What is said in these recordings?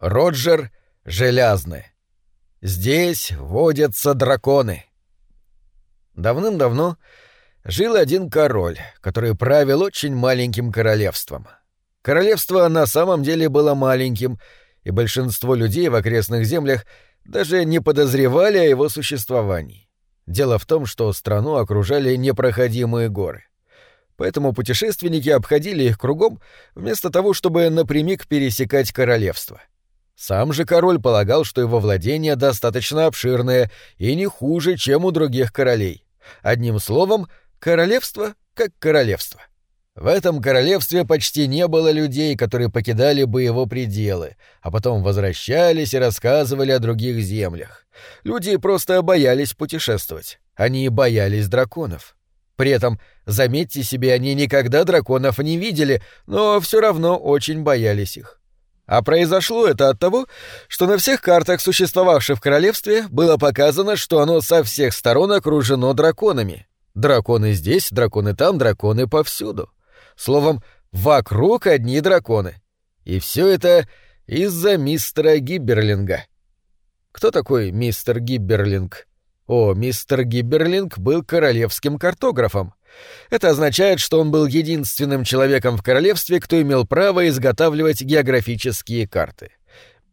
Роджер Желязный. Здесь водятся драконы. Давным-давно жил один король, который правил очень маленьким королевством. Королевство на самом деле было маленьким, и большинство людей в окрестных землях даже не подозревали о его существовании. Дело в том, что страну окружали непроходимые горы. Поэтому путешественники обходили их кругом, вместо того, чтобы напрямик пересекать королевство — сам же король полагал, что его владения достаточно обширные и не хуже, чем у других королей. Одним словом, королевство как королевство. В этом королевстве почти не было людей, которые покидали бы его пределы, а потом возвращались и рассказывали о других землях. Люди просто боялись путешествовать. Они боялись драконов. При этом, заметьте себе, они никогда драконов не видели, но все равно очень боялись их. А произошло это от того, что на всех картах, существовавших в королевстве, было показано, что оно со всех сторон окружено драконами. Драконы здесь, драконы там, драконы повсюду. Словом, вокруг одни драконы. И все это из-за мистера Гибберлинга. Кто такой мистер Гибберлинг? О, мистер Гибберлинг был королевским картографом. Это означает, что он был единственным человеком в королевстве, кто имел право изготавливать географические карты.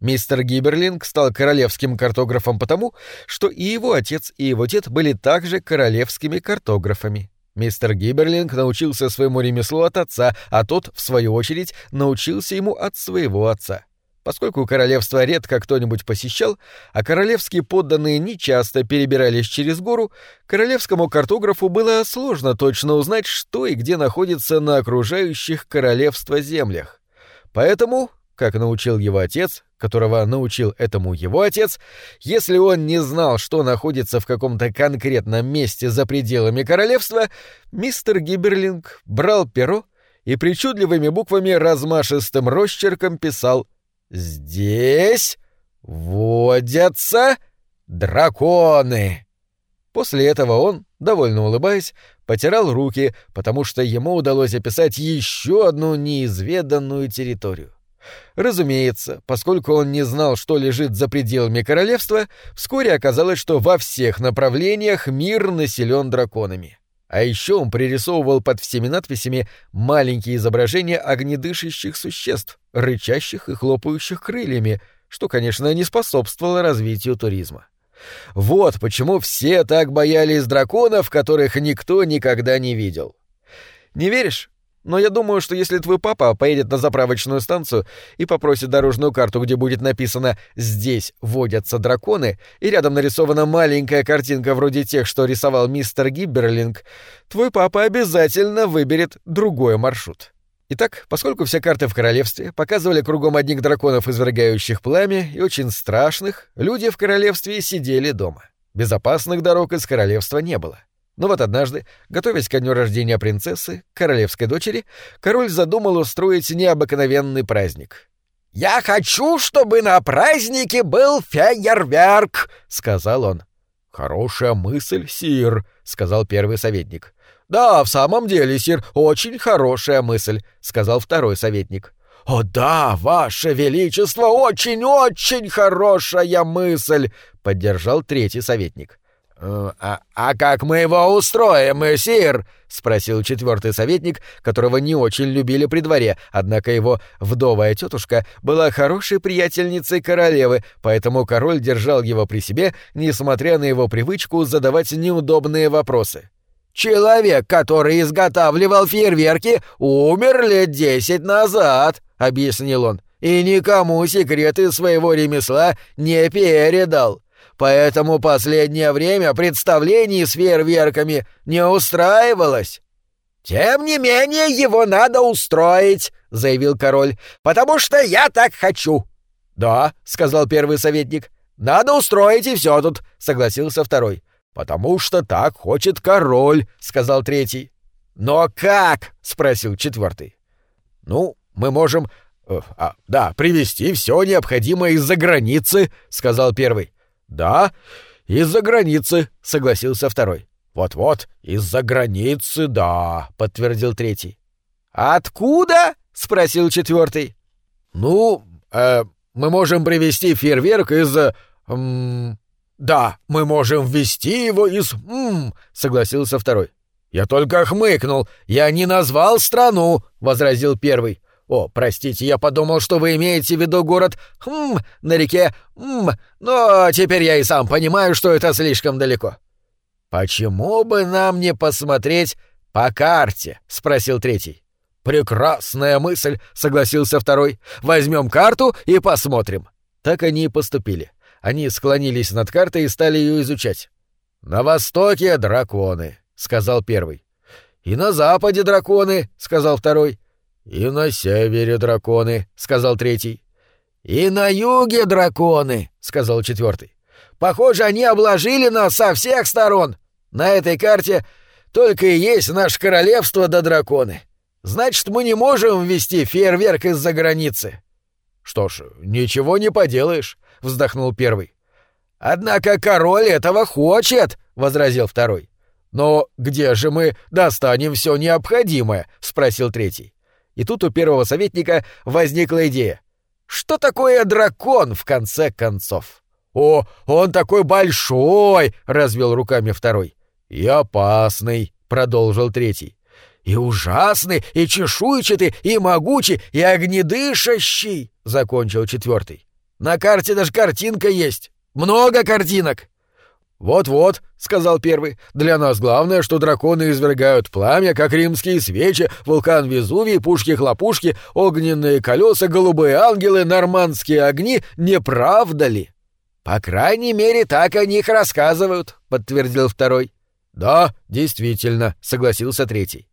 Мистер Гиберлинг стал королевским картографом потому, что и его отец, и его дед были также королевскими картографами. Мистер Гиберлинг научился своему ремеслу от отца, а тот, в свою очередь, научился ему от своего отца. Поскольку королевство редко кто-нибудь посещал, а королевские подданные нечасто перебирались через гору, королевскому картографу было сложно точно узнать, что и где находится на окружающих королевство землях. Поэтому, как научил его отец, которого научил этому его отец, если он не знал, что находится в каком-то конкретном месте за пределами королевства, мистер Гиберлинг брал перо и причудливыми буквами размашистым росчерком писал Здесь водятся драконы. После этого он, довольно улыбаясь, потирал руки, потому что ему удалось описать еще одну неизведанную территорию. Разумеется, поскольку он не знал, что лежит за пределами королевства, вскоре оказалось, что во всех направлениях мир населен драконами. А еще он пририсовывал под всеми надписями маленькие изображения огнедышащих существ, рычащих и хлопающих крыльями, что, конечно, не способствовало развитию туризма. Вот почему все так боялись драконов, которых никто никогда не видел. Не веришь? Но я думаю, что если твой папа поедет на заправочную станцию и попросит дорожную карту, где будет написано «Здесь водятся драконы», и рядом нарисована маленькая картинка вроде тех, что рисовал мистер Гибберлинг, твой папа обязательно выберет другой маршрут. Итак, поскольку все карты в королевстве показывали кругом одних драконов, извергающих пламя, и очень страшных, люди в королевстве сидели дома. Безопасных дорог из королевства не было. Но вот однажды, готовясь ко дню рождения принцессы, королевской дочери, король задумал устроить необыкновенный праздник. «Я хочу, чтобы на празднике был фейерверк», — сказал он. «Хорошая мысль, сир», — сказал первый советник. «Да, в самом деле, сир, очень хорошая мысль», — сказал второй советник. «О да, ваше величество, очень-очень хорошая мысль», — поддержал третий советник. «Э, «А, а как мы его устроим, сир?» — спросил четвертый советник, которого не очень любили при дворе, однако его вдовая тетушка была хорошей приятельницей королевы, поэтому король держал его при себе, несмотря на его привычку задавать неудобные вопросы. «Человек, который изготавливал фейерверки, умер лет десять назад», — объяснил он, — «и никому секреты своего ремесла не передал». Поэтому последнее время представлений с фейерверками не устраивалось. «Тем не менее его надо устроить», — заявил король, — «потому что я так хочу». «Да», — сказал первый советник, — «надо устроить и все тут», — согласился второй. «Потому что так хочет король», — сказал третий. «Но как?» — спросил четвертый. «Ну, мы можем... Э, а, да, привезти все необходимое из-за границы», — сказал первый. «Да, из-за границы», — согласился второй. «Вот-вот, из-за границы, да», — подтвердил третий. «Откуда?» — спросил четвертый. «Ну, э, мы можем привести фейерверк из... М «Да, мы можем ввести его из... М согласился второй. «Я только хмыкнул. Я не назвал страну», — возразил первый. «О, простите, я подумал, что вы имеете в виду город Хм на реке Хм, но теперь я и сам понимаю, что это слишком далеко». «Почему бы нам не посмотреть по карте?» — спросил третий. «Прекрасная мысль», — согласился второй. «Возьмем карту и посмотрим». Так они и поступили. Они склонились над картой и стали ее изучать. «На востоке драконы», — сказал первый. «И на западе драконы», — сказал второй. «И на севере драконы», — сказал третий. «И на юге драконы», — сказал четвертый. «Похоже, они обложили нас со всех сторон. На этой карте только и есть наше королевство да драконы. Значит, мы не можем ввести фейерверк из-за границы». «Что ж, ничего не поделаешь», — вздохнул первый. «Однако король этого хочет», — возразил второй. «Но где же мы достанем все необходимое?» — спросил третий. И тут у первого советника возникла идея. Что такое дракон, в конце концов? «О, он такой большой!» — развел руками второй. «И опасный», — продолжил третий. «И ужасный, и чешуйчатый, и могучий, и огнедышащий», — закончил четвертый. «На карте даже картинка есть. Много картинок». «Вот-вот», — сказал первый, — «для нас главное, что драконы извергают пламя, как римские свечи, вулкан Везувий, пушки-хлопушки, огненные колеса, голубые ангелы, нормандские огни, не правда ли?» «По крайней мере, так о них рассказывают», — подтвердил второй. «Да, действительно», — согласился третий.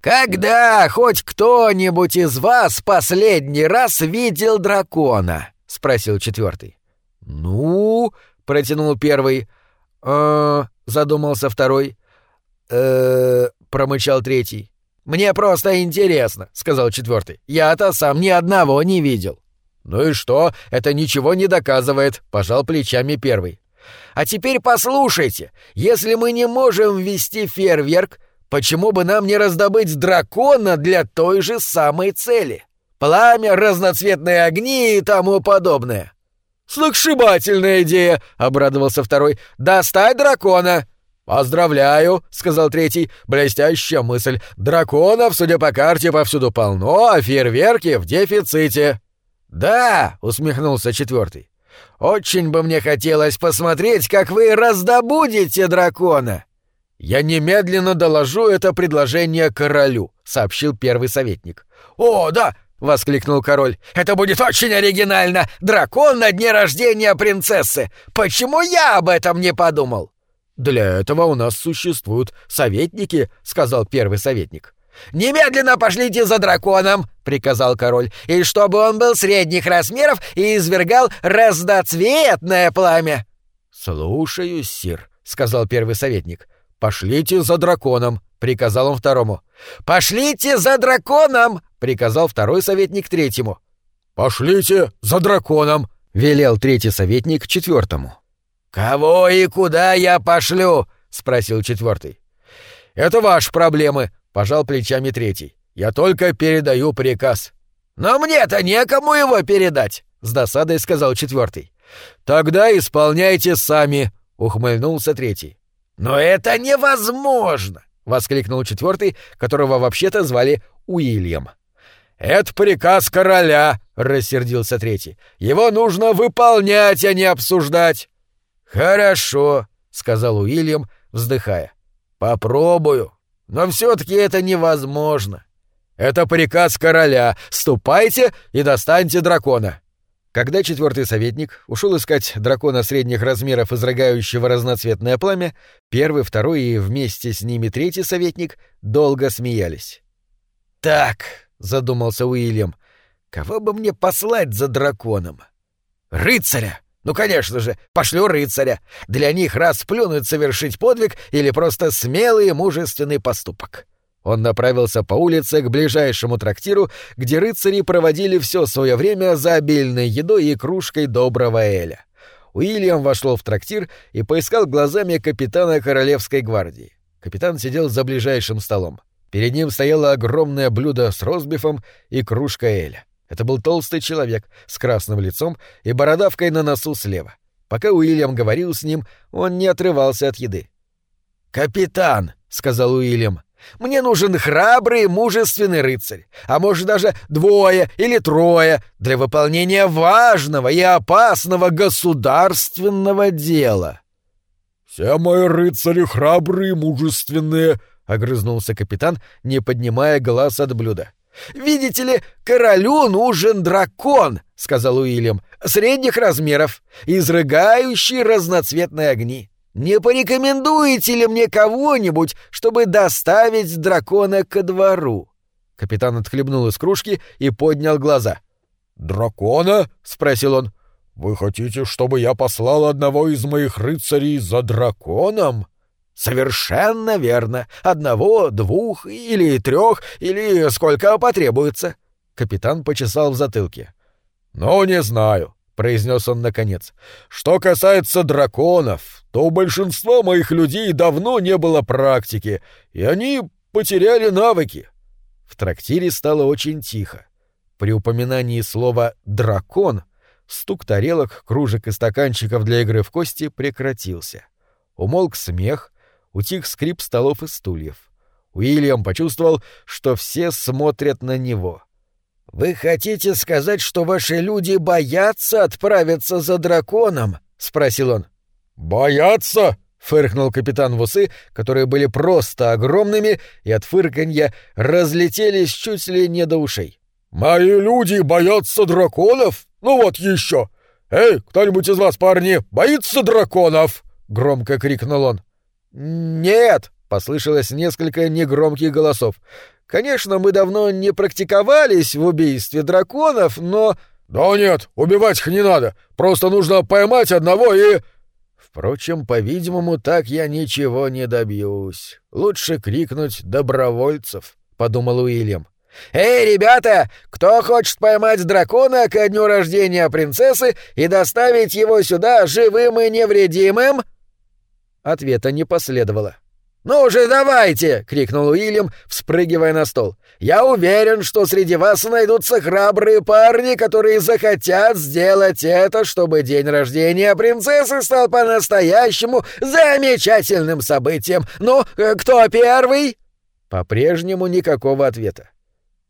«Когда хоть кто-нибудь из вас последний раз видел дракона?» — спросил четвертый. «Ну...» — протянул первый — э задумался второй. э промычал третий. «Мне просто интересно», — сказал четвертый. «Я-то сам ни одного не видел». «Ну и что? Это ничего не доказывает», — пожал плечами первый. «А теперь послушайте, если мы не можем ввести фейерверк, почему бы нам не раздобыть дракона для той же самой цели? Пламя, разноцветные огни и тому подобное». «Сногсшибательная идея!» — обрадовался второй. «Достать дракона!» «Поздравляю!» — сказал третий. «Блестящая мысль. Драконов, судя по карте, повсюду полно, а фейерверки в дефиците». «Да!» — усмехнулся четвертый. «Очень бы мне хотелось посмотреть, как вы раздобудете дракона!» «Я немедленно доложу это предложение королю», — сообщил первый советник. «О, да! Воскликнул король. «Это будет очень оригинально! Дракон на дне рождения принцессы! Почему я об этом не подумал?» «Для этого у нас существуют советники», — сказал первый советник. «Немедленно пошлите за драконом!» — приказал король. «И чтобы он был средних размеров и извергал разноцветное пламя!» «Слушаюсь, сир», — сказал первый советник. «Пошлите за драконом», — приказал он второму. «Пошлите за драконом!» Приказал второй советник третьему. «Пошлите за драконом!» — велел третий советник четвертому. «Кого и куда я пошлю?» — спросил четвертый. «Это ваши проблемы», — пожал плечами третий. «Я только передаю приказ». «Но мне-то некому его передать», — с досадой сказал четвертый. «Тогда исполняйте сами», — ухмыльнулся третий. «Но это невозможно!» — воскликнул четвертый, которого вообще-то звали Уильям. «Это приказ короля», — рассердился третий. «Его нужно выполнять, а не обсуждать». «Хорошо», — сказал Уильям, вздыхая. «Попробую. Но все-таки это невозможно. Это приказ короля. Ступайте и достаньте дракона». Когда четвертый советник ушел искать дракона средних размеров, изрыгающего разноцветное пламя, первый, второй и вместе с ними третий советник долго смеялись. «Так», задумался Уильям. Кого бы мне послать за драконом? Рыцаря! Ну, конечно же, пошлю рыцаря. Для них раз плюнуть совершить подвиг или просто смелый и мужественный поступок. Он направился по улице к ближайшему трактиру, где рыцари проводили все свое время за обильной едой и кружкой доброго эля. Уильям вошел в трактир и поискал глазами капитана Королевской гвардии. Капитан сидел за ближайшим столом. Перед ним стояло огромное блюдо с розбифом и кружка эля. Это был толстый человек с красным лицом и бородавкой на носу слева. Пока Уильям говорил с ним, он не отрывался от еды. «Капитан», — сказал Уильям, — «мне нужен храбрый, мужественный рыцарь, а может даже двое или трое для выполнения важного и опасного государственного дела». «Все мои рыцари храбрые мужественные», — огрызнулся капитан, не поднимая глаз от блюда. «Видите ли, королю нужен дракон», — сказал Уильям, — «средних размеров, изрыгающий разноцветные огни. Не порекомендуете ли мне кого-нибудь, чтобы доставить дракона ко двору?» Капитан отхлебнул из кружки и поднял глаза. «Дракона?» — спросил он. «Вы хотите, чтобы я послал одного из моих рыцарей за драконом?» «Совершенно верно. Одного, двух или трех, или сколько потребуется». Капитан почесал в затылке. «Ну, не знаю», — произнес он наконец. «Что касается драконов, то у большинства моих людей давно не было практики, и они потеряли навыки». В трактире стало очень тихо. При упоминании слова «дракон» стук тарелок, кружек и стаканчиков для игры в кости прекратился. Умолк смех, утих скрип столов и стульев. Уильям почувствовал, что все смотрят на него. «Вы хотите сказать, что ваши люди боятся отправиться за драконом?» — спросил он. «Боятся?» — фыркнул капитан в усы, которые были просто огромными и от фырканья разлетелись чуть ли не до ушей. «Мои люди боятся драконов? Ну вот еще! Эй, кто-нибудь из вас, парни, боится драконов?» — громко крикнул он. «Нет!» — послышалось несколько негромких голосов. «Конечно, мы давно не практиковались в убийстве драконов, но...» «Да нет, убивать их не надо. Просто нужно поймать одного и...» Впрочем, по-видимому, так я ничего не добьюсь. Лучше крикнуть «добровольцев», — подумал Уильям. «Эй, ребята, кто хочет поймать дракона ко дню рождения принцессы и доставить его сюда живым и невредимым?» Ответа не последовало. «Ну же, давайте!» — крикнул Уильям, вспрыгивая на стол. «Я уверен, что среди вас найдутся храбрые парни, которые захотят сделать это, чтобы день рождения принцессы стал по-настоящему замечательным событием. Ну, э, кто первый?» По-прежнему никакого ответа.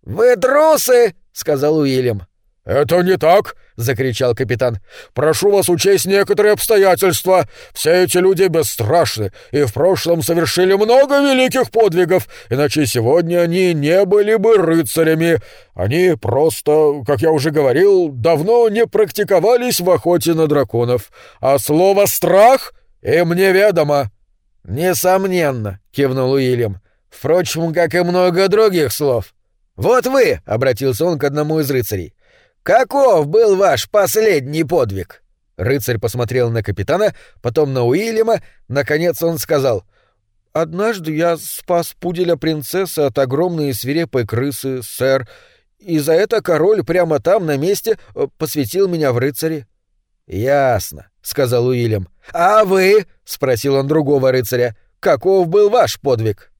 «Вы трусы!» — сказал Уильям. «Это не так!» — закричал капитан. «Прошу вас учесть некоторые обстоятельства. Все эти люди бесстрашны и в прошлом совершили много великих подвигов, иначе сегодня они не были бы рыцарями. Они просто, как я уже говорил, давно не практиковались в охоте на драконов. А слово «страх» им неведомо». «Несомненно», — кивнул Уильям. «Впрочем, как и много других слов». «Вот вы», — обратился он к одному из рыцарей, «Каков был ваш последний подвиг?» Рыцарь посмотрел на капитана, потом на Уильяма, наконец он сказал «Однажды я спас пуделя принцессы от огромной свирепой крысы, сэр, и за это король прямо там, на месте, э, посвятил меня в рыцари». «Ясно», — сказал Уильям. «А вы?» — спросил он другого рыцаря. «Каков был ваш подвиг?»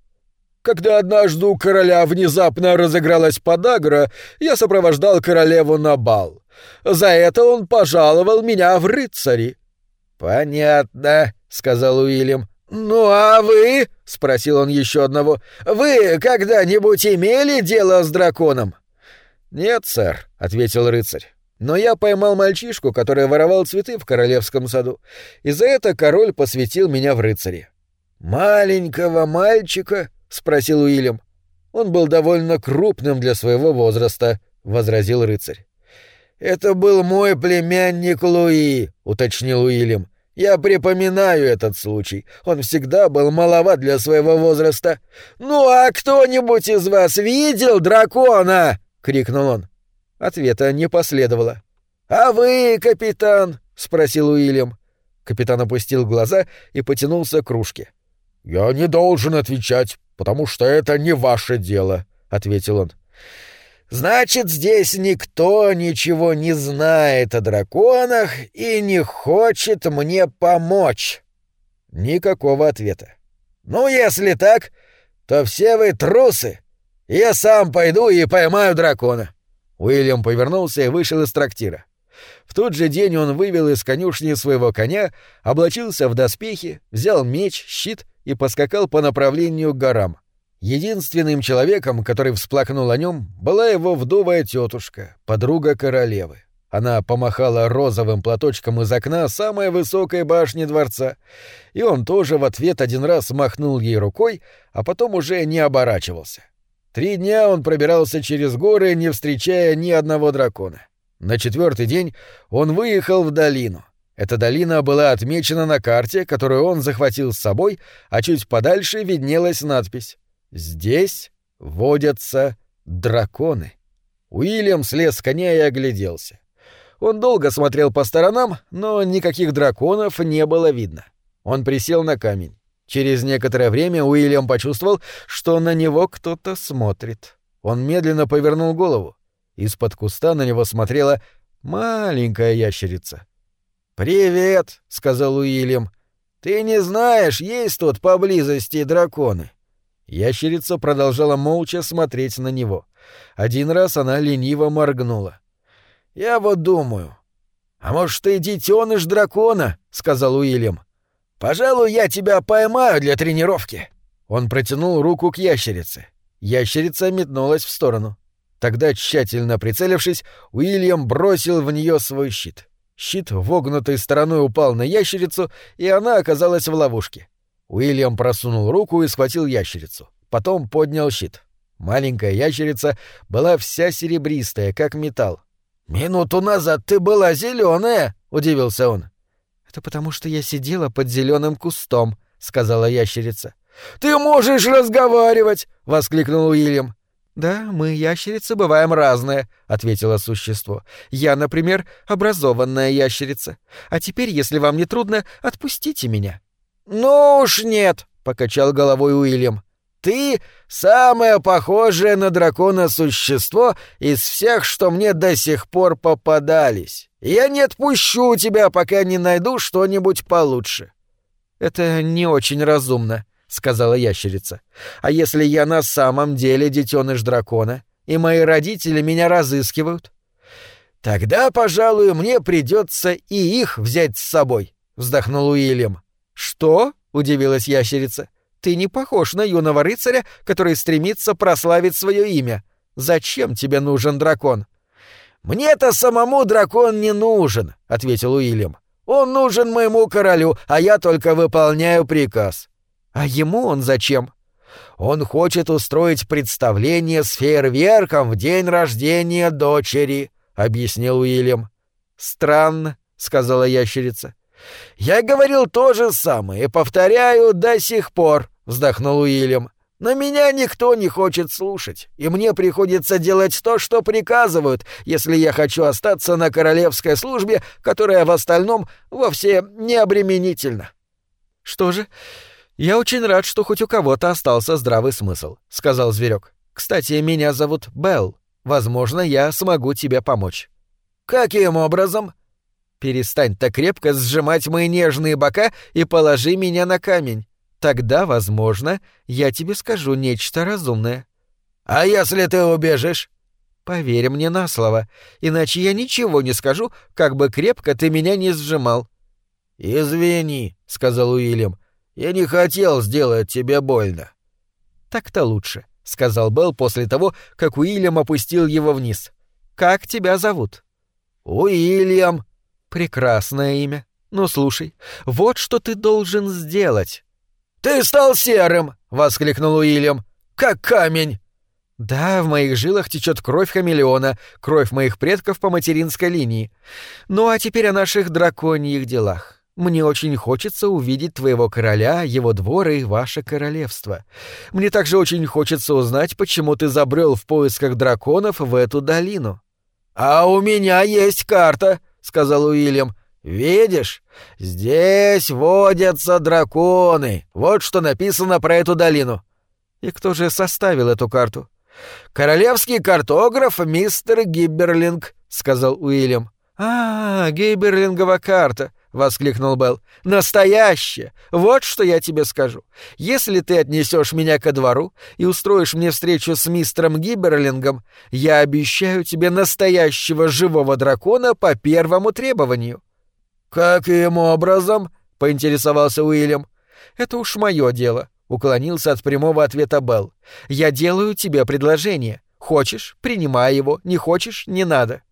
Когда однажды у короля внезапно разыгралась подагра, я сопровождал королеву на бал. За это он пожаловал меня в рыцари. Понятно, сказал Уильям. Ну а вы? спросил он еще одного. Вы когда-нибудь имели дело с драконом? Нет, сэр, ответил рыцарь. Но я поймал мальчишку, который воровал цветы в королевском саду, и за это король посвятил меня в рыцари. Маленького мальчика — спросил Уильям. «Он был довольно крупным для своего возраста», — возразил рыцарь. «Это был мой племянник Луи», — уточнил Уильям. «Я припоминаю этот случай. Он всегда был маловат для своего возраста». «Ну а кто-нибудь из вас видел дракона?» — крикнул он. Ответа не последовало. «А вы, капитан?» — спросил Уильям. Капитан опустил глаза и потянулся к кружке. «Я не должен отвечать, потому что это не ваше дело», — ответил он. «Значит, здесь никто ничего не знает о драконах и не хочет мне помочь». Никакого ответа. «Ну, если так, то все вы трусы. Я сам пойду и поймаю дракона». Уильям повернулся и вышел из трактира. В тот же день он вывел из конюшни своего коня, облачился в доспехи, взял меч, щит и поскакал по направлению к горам. Единственным человеком, который всплакнул о нем, была его вдовая тетушка, подруга королевы. Она помахала розовым платочком из окна самой высокой башни дворца, и он тоже в ответ один раз махнул ей рукой, а потом уже не оборачивался. Три дня он пробирался через горы, не встречая ни одного дракона. На четвертый день он выехал в долину. Эта долина была отмечена на карте, которую он захватил с собой, а чуть подальше виднелась надпись «Здесь водятся драконы». Уильям слез с коня и огляделся. Он долго смотрел по сторонам, но никаких драконов не было видно. Он присел на камень. Через некоторое время Уильям почувствовал, что на него кто-то смотрит. Он медленно повернул голову. Из-под куста на него смотрела маленькая ящерица. «Привет», — сказал Уильям. «Ты не знаешь, есть тут поблизости драконы?» Ящерица продолжала молча смотреть на него. Один раз она лениво моргнула. «Я вот думаю. А может, ты детеныш дракона?» — сказал Уильям. «Пожалуй, я тебя поймаю для тренировки». Он протянул руку к ящерице. Ящерица метнулась в сторону. Тогда, тщательно прицелившись, Уильям бросил в нее свой щит. Щит вогнутой стороной упал на ящерицу, и она оказалась в ловушке. Уильям просунул руку и схватил ящерицу. Потом поднял щит. Маленькая ящерица была вся серебристая, как металл. «Минуту назад ты была зеленая, удивился он. «Это потому, что я сидела под зеленым кустом», — сказала ящерица. «Ты можешь разговаривать!» — воскликнул Уильям. «Да, мы, ящерицы, бываем разные», — ответило существо. «Я, например, образованная ящерица. А теперь, если вам не трудно, отпустите меня». «Ну уж нет», — покачал головой Уильям. Ты — самое похожее на дракона существо из всех, что мне до сих пор попадались. Я не отпущу тебя, пока не найду что-нибудь получше». «Это не очень разумно», — сказала ящерица. «А если я на самом деле детеныш дракона, и мои родители меня разыскивают?» «Тогда, пожалуй, мне придется и их взять с собой», — вздохнул Уильям. «Что?» — удивилась ящерица. Ты не похож на юного рыцаря, который стремится прославить свое имя. Зачем тебе нужен дракон? Мне-то самому дракон не нужен, ответил Уильям. Он нужен моему королю, а я только выполняю приказ. А ему он зачем? Он хочет устроить представление с фейерверком в день рождения дочери, объяснил Уильям. Странно, сказала ящерица. Я говорил то же самое и повторяю до сих пор. — вздохнул Уильям. «Но меня никто не хочет слушать, и мне приходится делать то, что приказывают, если я хочу остаться на королевской службе, которая в остальном вовсе не обременительна». «Что же, я очень рад, что хоть у кого-то остался здравый смысл», — сказал зверек. «Кстати, меня зовут Белл. Возможно, я смогу тебе помочь». «Каким образом?» «Перестань так крепко сжимать мои нежные бока и положи меня на камень. Тогда, возможно, я тебе скажу нечто разумное. А если ты убежишь? Поверь мне на слово, иначе я ничего не скажу, как бы крепко ты меня не сжимал. Извини, сказал Уильям. Я не хотел сделать тебе больно. Так-то лучше, сказал Белл после того, как Уильям опустил его вниз. Как тебя зовут? Уильям. Прекрасное имя. Ну слушай, вот что ты должен сделать. «Ты стал серым!» — воскликнул Уильям. «Как камень!» «Да, в моих жилах течет кровь хамелеона, кровь моих предков по материнской линии. Ну а теперь о наших драконьих делах. Мне очень хочется увидеть твоего короля, его двор и ваше королевство. Мне также очень хочется узнать, почему ты забрел в поисках драконов в эту долину». «А у меня есть карта», — сказал Уильям. «Видишь? Здесь водятся драконы. Вот что написано про эту долину». «И кто же составил эту карту?» «Королевский картограф мистер Гибберлинг», — сказал Уильям. «А, Гибберлингова карта», —— воскликнул Белл. «Настоящее! Вот что я тебе скажу. Если ты отнесешь меня ко двору и устроишь мне встречу с мистером Гиберлингом, я обещаю тебе настоящего живого дракона по первому требованию». «Каким образом?» — поинтересовался Уильям. «Это уж мое дело», — уклонился от прямого ответа Белл. «Я делаю тебе предложение. Хочешь — принимай его, не хочешь — не надо».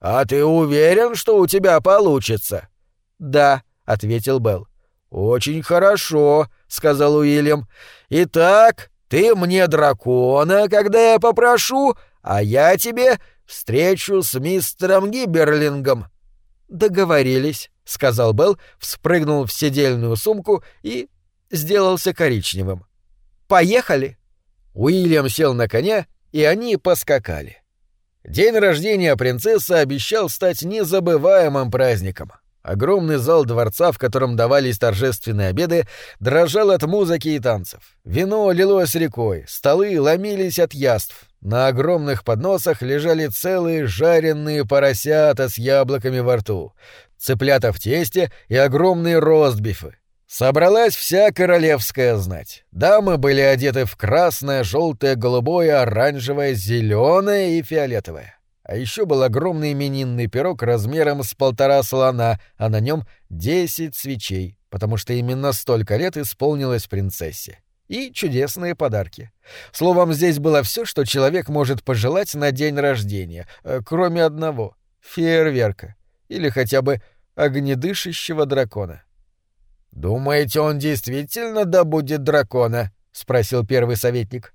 «А ты уверен, что у тебя получится?» «Да», — ответил Белл. «Очень хорошо», — сказал Уильям. «Итак, ты мне дракона, когда я попрошу, а я тебе встречу с мистером Гиберлингом». «Договорились», — сказал Белл, вспрыгнул в седельную сумку и сделался коричневым. «Поехали!» Уильям сел на коня, и они поскакали. День рождения принцессы обещал стать незабываемым праздником. Огромный зал дворца, в котором давались торжественные обеды, дрожал от музыки и танцев. Вино лилось рекой, столы ломились от яств. На огромных подносах лежали целые жареные поросята с яблоками во рту, цыплята в тесте и огромные ростбифы. Собралась вся королевская знать. Дамы были одеты в красное, желтое, голубое, оранжевое, зеленое и фиолетовое. А еще был огромный именинный пирог размером с полтора слона, а на нем десять свечей, потому что именно столько лет исполнилось принцессе. И чудесные подарки. Словом, здесь было все, что человек может пожелать на день рождения, э, кроме одного — фейерверка или хотя бы огнедышащего дракона. «Думаете, он действительно добудет дракона?» — спросил первый советник.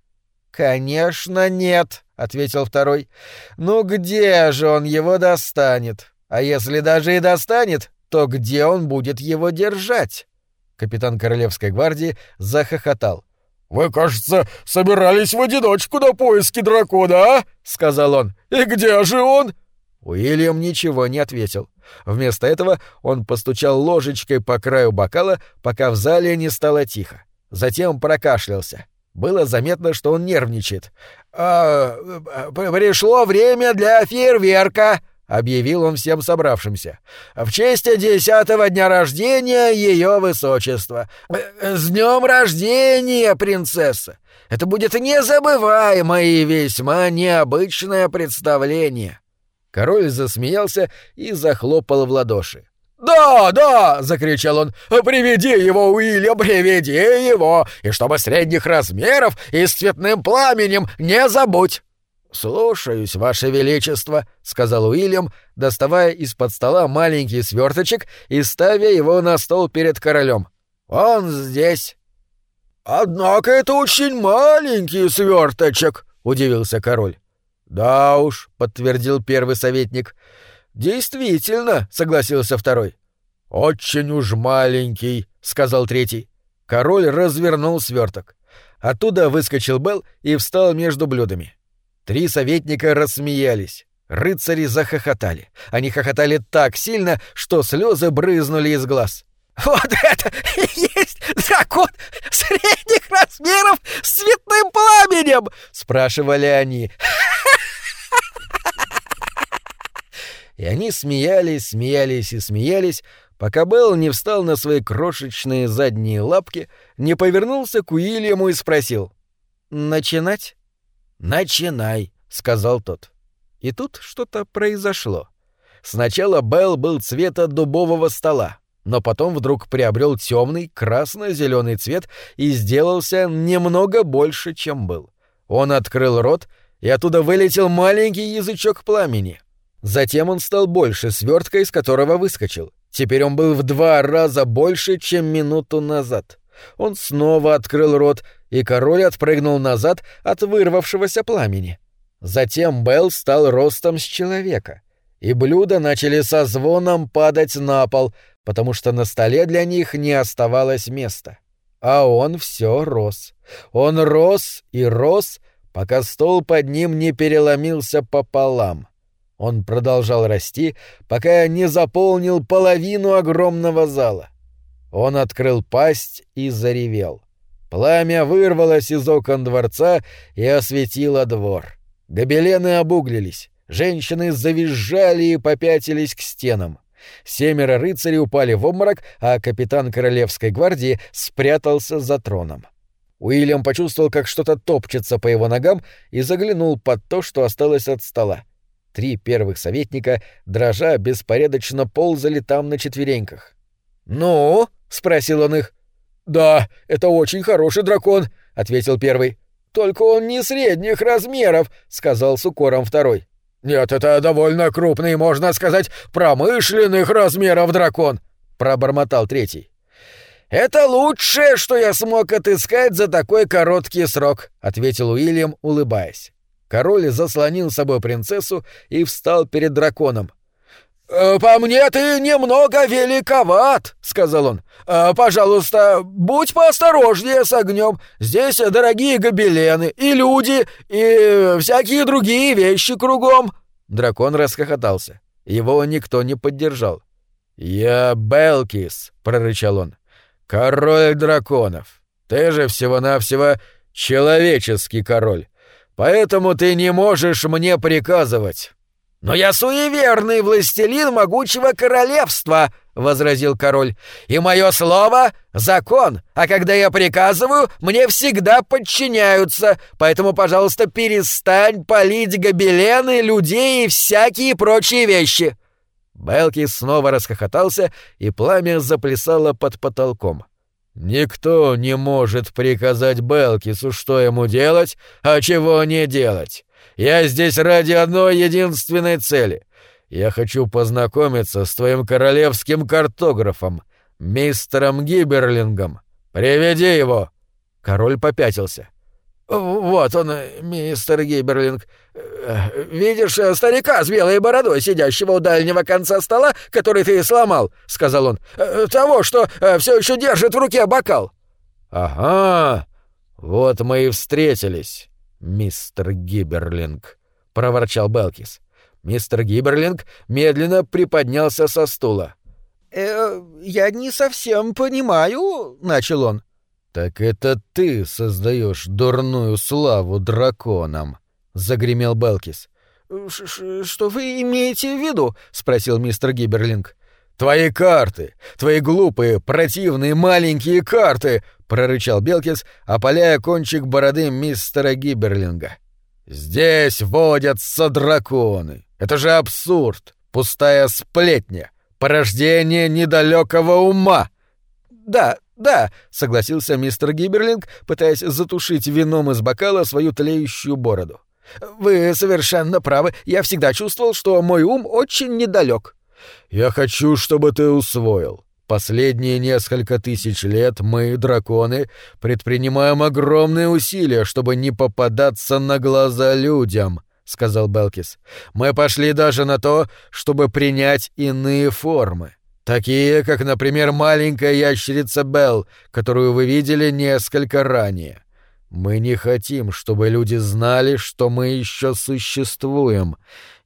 «Конечно нет», — ответил второй. «Ну где же он его достанет? А если даже и достанет, то где он будет его держать?» Капитан Королевской гвардии захохотал. «Вы, кажется, собирались в одиночку на поиски дракона, а?» — сказал он. «И где же он?» Уильям ничего не ответил. Вместо этого он постучал ложечкой по краю бокала, пока в зале не стало тихо. Затем прокашлялся. Было заметно, что он нервничает. «А, «Пришло время для фейерверка», — объявил он всем собравшимся. «В честь десятого дня рождения Ее Высочества. С днем рождения, принцесса! Это будет незабываемое и весьма необычное представление». Король засмеялся и захлопал в ладоши. «Да, да!» — закричал он. «Приведи его, Уильям, приведи его! И чтобы средних размеров и с цветным пламенем, не забудь!» «Слушаюсь, Ваше Величество», — сказал Уильям, доставая из-под стола маленький сверточек и ставя его на стол перед королем. «Он здесь». «Однако это очень маленький сверточек», — удивился король. «Да уж», — подтвердил первый советник. «Действительно», — согласился второй. «Очень уж маленький», — сказал третий. Король развернул сверток. Оттуда выскочил Белл и встал между блюдами. Три советника рассмеялись. Рыцари захохотали. Они хохотали так сильно, что слезы брызнули из глаз. «Вот это и есть дракон средних размеров с цветным пламенем!» — спрашивали они. И они смеялись, смеялись и смеялись, пока Белл не встал на свои крошечные задние лапки, не повернулся к Уильяму и спросил. «Начинать?» «Начинай», — сказал тот. И тут что-то произошло. Сначала Белл был цвета дубового стола, но потом вдруг приобрел темный красно-зеленый цвет и сделался немного больше, чем был. Он открыл рот, и оттуда вылетел маленький язычок пламени. Затем он стал больше свертка, из которого выскочил. Теперь он был в два раза больше, чем минуту назад. Он снова открыл рот, и король отпрыгнул назад от вырвавшегося пламени. Затем Белл стал ростом с человека, и блюда начали со звоном падать на пол, потому что на столе для них не оставалось места. А он все рос. Он рос и рос, пока стол под ним не переломился пополам. Он продолжал расти, пока не заполнил половину огромного зала. Он открыл пасть и заревел. Пламя вырвалось из окон дворца и осветило двор. Гобелены обуглились, женщины завизжали и попятились к стенам. Семеро рыцарей упали в обморок, а капитан Королевской гвардии спрятался за троном. Уильям почувствовал, как что-то топчется по его ногам и заглянул под то, что осталось от стола. Три первых советника, дрожа, беспорядочно ползали там на четвереньках. «Ну?» — спросил он их. «Да, это очень хороший дракон», — ответил первый. «Только он не средних размеров», — сказал с укором второй. «Нет, это довольно крупный, можно сказать, промышленных размеров дракон», — пробормотал третий. «Это лучшее, что я смог отыскать за такой короткий срок», — ответил Уильям, улыбаясь. Король заслонил собой принцессу и встал перед драконом. «Э, «По мне ты немного великоват», — сказал он. «Э, «Пожалуйста, будь поосторожнее с огнем. Здесь дорогие гобелены, и люди, и всякие другие вещи кругом». Дракон расхохотался. Его никто не поддержал. «Я Белкис», — прорычал он. «Король драконов. Ты же всего-навсего человеческий король. Поэтому ты не можешь мне приказывать. «Но я суеверный властелин могучего королевства», — возразил король, — «и мое слово — закон, а когда я приказываю, мне всегда подчиняются, поэтому, пожалуйста, перестань палить гобелены, людей и всякие прочие вещи». Белки снова расхохотался, и пламя заплясало под потолком. «Никто не может приказать Белкису, что ему делать, а чего не делать. Я здесь ради одной единственной цели. Я хочу познакомиться с твоим королевским картографом, мистером Гиберлингом. Приведи его!» Король попятился. «Вот он, мистер Гиберлинг. Видишь старика с белой бородой, сидящего у дальнего конца стола, который ты сломал?» — сказал он. «Того, что все еще держит в руке бокал». «Ага, вот мы и встретились мистер Гиберлинг», — проворчал Белкис. Мистер Гиберлинг медленно приподнялся со стула. «Э, «Я не совсем понимаю», — начал он. «Так это ты создаешь дурную славу драконам», — загремел Белкис. «Что вы имеете в виду?» — спросил мистер Гиберлинг. «Твои карты! Твои глупые, противные маленькие карты!» — прорычал Белкис, опаляя кончик бороды мистера Гиберлинга. «Здесь водятся драконы. Это же абсурд, пустая сплетня, порождение недалекого ума!» «Да, да», — согласился мистер Гиберлинг, пытаясь затушить вином из бокала свою тлеющую бороду. «Вы совершенно правы. Я всегда чувствовал, что мой ум очень недалек. Я хочу, чтобы ты усвоил. Последние несколько тысяч лет мы, драконы, предпринимаем огромные усилия, чтобы не попадаться на глаза людям, сказал Белкис. Мы пошли даже на то, чтобы принять иные формы. Такие, как, например, маленькая ящерица Белл, которую вы видели несколько ранее. Мы не хотим, чтобы люди знали, что мы еще существуем,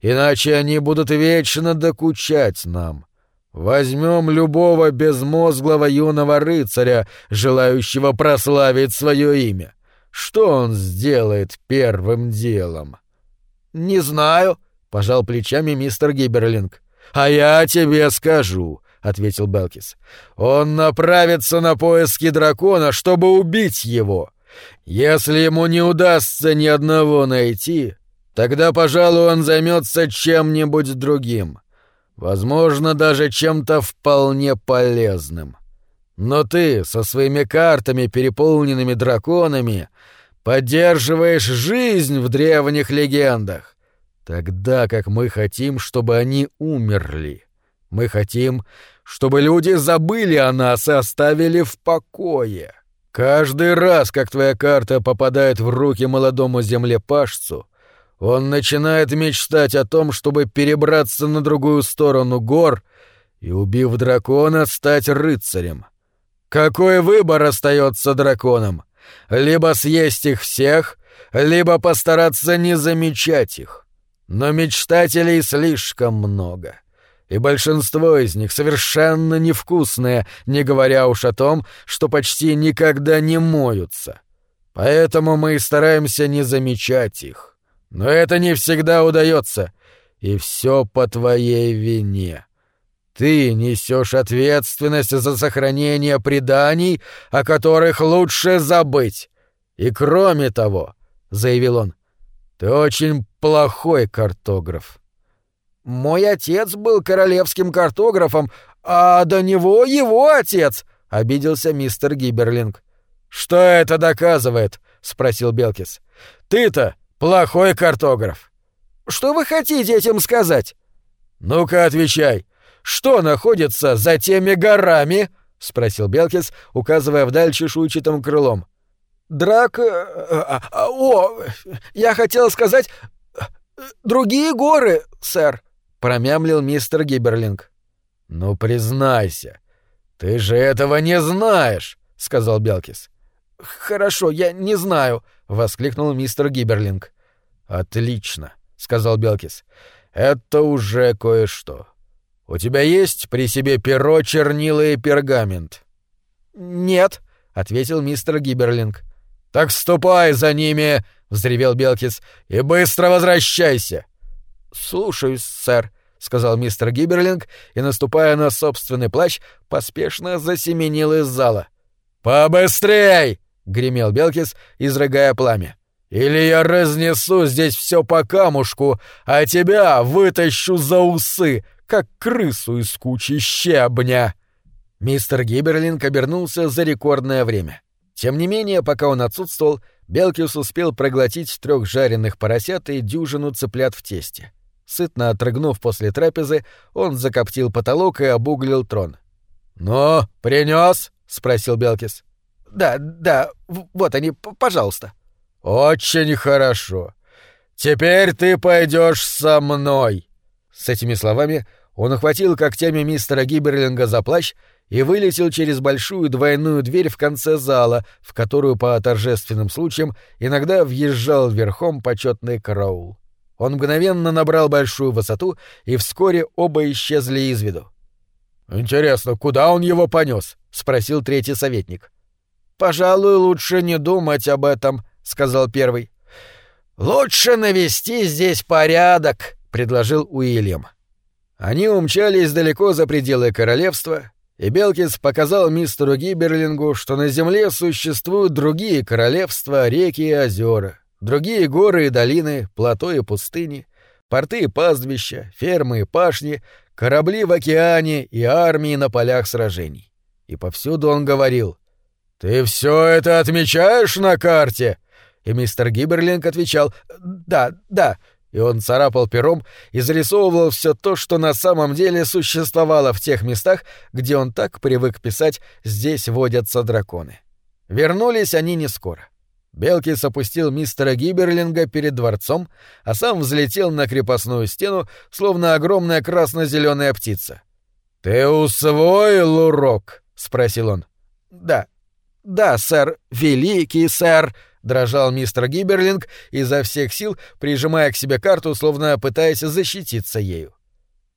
иначе они будут вечно докучать нам. Возьмем любого безмозглого юного рыцаря, желающего прославить свое имя. Что он сделает первым делом? — Не знаю, — пожал плечами мистер Гиберлинг. — А я тебе скажу, — ответил Белкис. — Он направится на поиски дракона, чтобы убить его. Если ему не удастся ни одного найти, тогда, пожалуй, он займется чем-нибудь другим. Возможно, даже чем-то вполне полезным. Но ты со своими картами, переполненными драконами, поддерживаешь жизнь в древних легендах, тогда как мы хотим, чтобы они умерли. Мы хотим, чтобы люди забыли о нас и оставили в покое. Каждый раз, как твоя карта попадает в руки молодому землепашцу, он начинает мечтать о том, чтобы перебраться на другую сторону гор и, убив дракона, стать рыцарем. Какой выбор остается драконам? Либо съесть их всех, либо постараться не замечать их. Но мечтателей слишком много и большинство из них совершенно невкусные, не говоря уж о том, что почти никогда не моются. Поэтому мы и стараемся не замечать их. Но это не всегда удается, и все по твоей вине. Ты несешь ответственность за сохранение преданий, о которых лучше забыть. И кроме того, — заявил он, — ты очень плохой картограф. Мой отец был королевским картографом, а до него его отец, — обиделся мистер Гиберлинг. Что это доказывает? — спросил Белкис. Ты-то плохой картограф. Что вы хотите этим сказать? Ну-ка отвечай. Что находится за теми горами? спросил Белкис, указывая вдаль чешуйчатым крылом. Драк... Э, э, э, о, я хотел сказать... Другие горы, сэр, промямлил мистер Гиберлинг. Ну признайся, ты же этого не знаешь, сказал Белкис. Хорошо, я не знаю, воскликнул мистер Гиберлинг. Отлично, сказал Белкис. Это уже кое-что. У тебя есть при себе перо, чернила и пергамент? Нет, ответил мистер Гиберлинг. Так ступай за ними, взревел Белкис, и быстро возвращайся. Слушаюсь, сэр, сказал мистер Гиберлинг и, наступая на собственный плащ, поспешно засеменил из зала. Побыстрей! гремел Белкис, изрыгая пламя. Или я разнесу здесь все по камушку, а тебя вытащу за усы, как крысу из кучи щебня. Мистер Гиберлинг обернулся за рекордное время. Тем не менее, пока он отсутствовал, Белкис успел проглотить трех жареных поросят и дюжину цыплят в тесте. Сытно отрыгнув после трапезы, он закоптил потолок и обуглил трон. «Ну, принес? спросил Белкис. «Да, да, вот они, пожалуйста». «Очень хорошо. Теперь ты пойдешь со мной». С этими словами он охватил когтями мистера Гиберлинга за плащ и вылетел через большую двойную дверь в конце зала, в которую по торжественным случаям иногда въезжал верхом почетный караул. Он мгновенно набрал большую высоту, и вскоре оба исчезли из виду. «Интересно, куда он его понес? спросил третий советник. «Пожалуй, лучше не думать об этом», — сказал первый. «Лучше навести здесь порядок», — предложил Уильям. Они умчались далеко за пределы королевства, и Белкис показал мистеру Гиберлингу, что на Земле существуют другие королевства, реки и озера, другие горы и долины, плато и пустыни, порты и пастбища, фермы и пашни, корабли в океане и армии на полях сражений. И повсюду он говорил «Ты все это отмечаешь на карте?» И мистер Гиберлинг отвечал «Да, да». И он царапал пером и зарисовывал все то, что на самом деле существовало в тех местах, где он так привык писать «здесь водятся драконы». Вернулись они не скоро. Белкис опустил мистера Гиберлинга перед дворцом, а сам взлетел на крепостную стену, словно огромная красно-зеленая птица. «Ты усвоил урок?» — спросил он. «Да, да, сэр, великий сэр!» — дрожал мистер Гиберлинг, изо всех сил прижимая к себе карту, словно пытаясь защититься ею.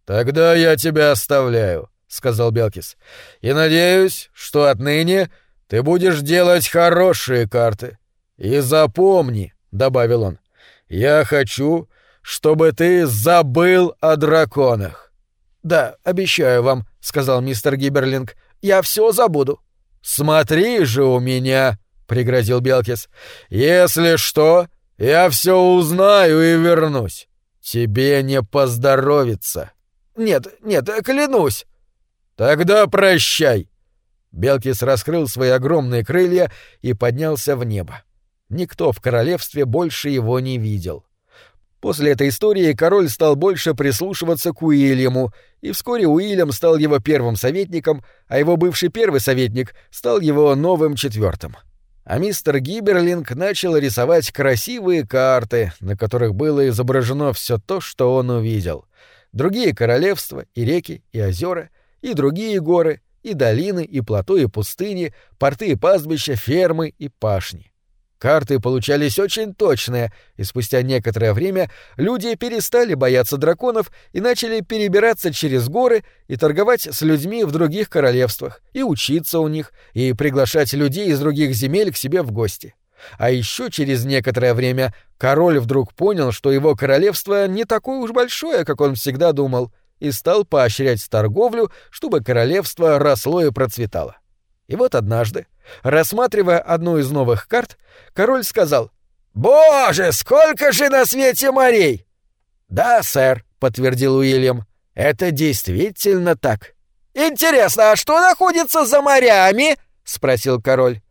«Тогда я тебя оставляю», — сказал Белкис. «И надеюсь, что отныне ты будешь делать хорошие карты. И запомни», — добавил он, — «я хочу, чтобы ты забыл о драконах». «Да, обещаю вам», — сказал мистер Гиберлинг, — «я все забуду». «Смотри же у меня», — пригрозил Белкис. «Если что, я все узнаю и вернусь. Тебе не поздоровится». «Нет, нет, клянусь». «Тогда прощай». Белкис раскрыл свои огромные крылья и поднялся в небо. Никто в королевстве больше его не видел. После этой истории король стал больше прислушиваться к Уильяму, и вскоре Уильям стал его первым советником, а его бывший первый советник стал его новым четвертым. А мистер Гиберлинг начал рисовать красивые карты, на которых было изображено все то, что он увидел. Другие королевства, и реки, и озера, и другие горы, и долины, и плато, и пустыни, порты и пастбища, фермы и пашни. Карты получались очень точные, и спустя некоторое время люди перестали бояться драконов и начали перебираться через горы и торговать с людьми в других королевствах, и учиться у них, и приглашать людей из других земель к себе в гости. А еще через некоторое время король вдруг понял, что его королевство не такое уж большое, как он всегда думал, и стал поощрять торговлю, чтобы королевство росло и процветало. И вот однажды, рассматривая одну из новых карт, король сказал «Боже, сколько же на свете морей!» «Да, сэр», — подтвердил Уильям, — «это действительно так». «Интересно, а что находится за морями?» — спросил король.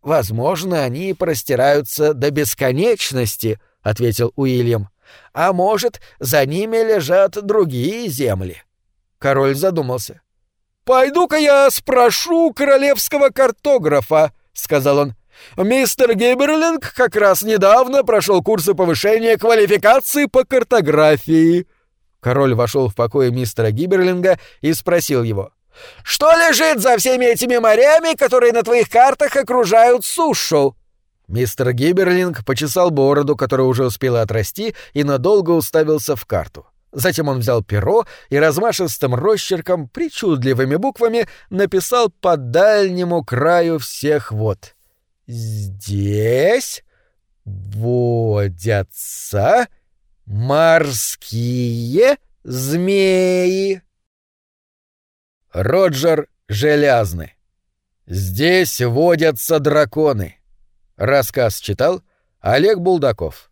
«Возможно, они простираются до бесконечности», — ответил Уильям. «А может, за ними лежат другие земли». Король задумался. «Пойду-ка я спрошу королевского картографа», — сказал он. «Мистер Гиберлинг как раз недавно прошел курсы повышения квалификации по картографии». Король вошел в покои мистера Гиберлинга и спросил его. «Что лежит за всеми этими морями, которые на твоих картах окружают сушу?» Мистер Гиберлинг почесал бороду, которая уже успела отрасти, и надолго уставился в карту. Затем он взял перо и размашистым росчерком, причудливыми буквами, написал по дальнему краю всех вод. «Здесь водятся морские змеи». Роджер Желязный. «Здесь водятся драконы». Рассказ читал Олег Булдаков.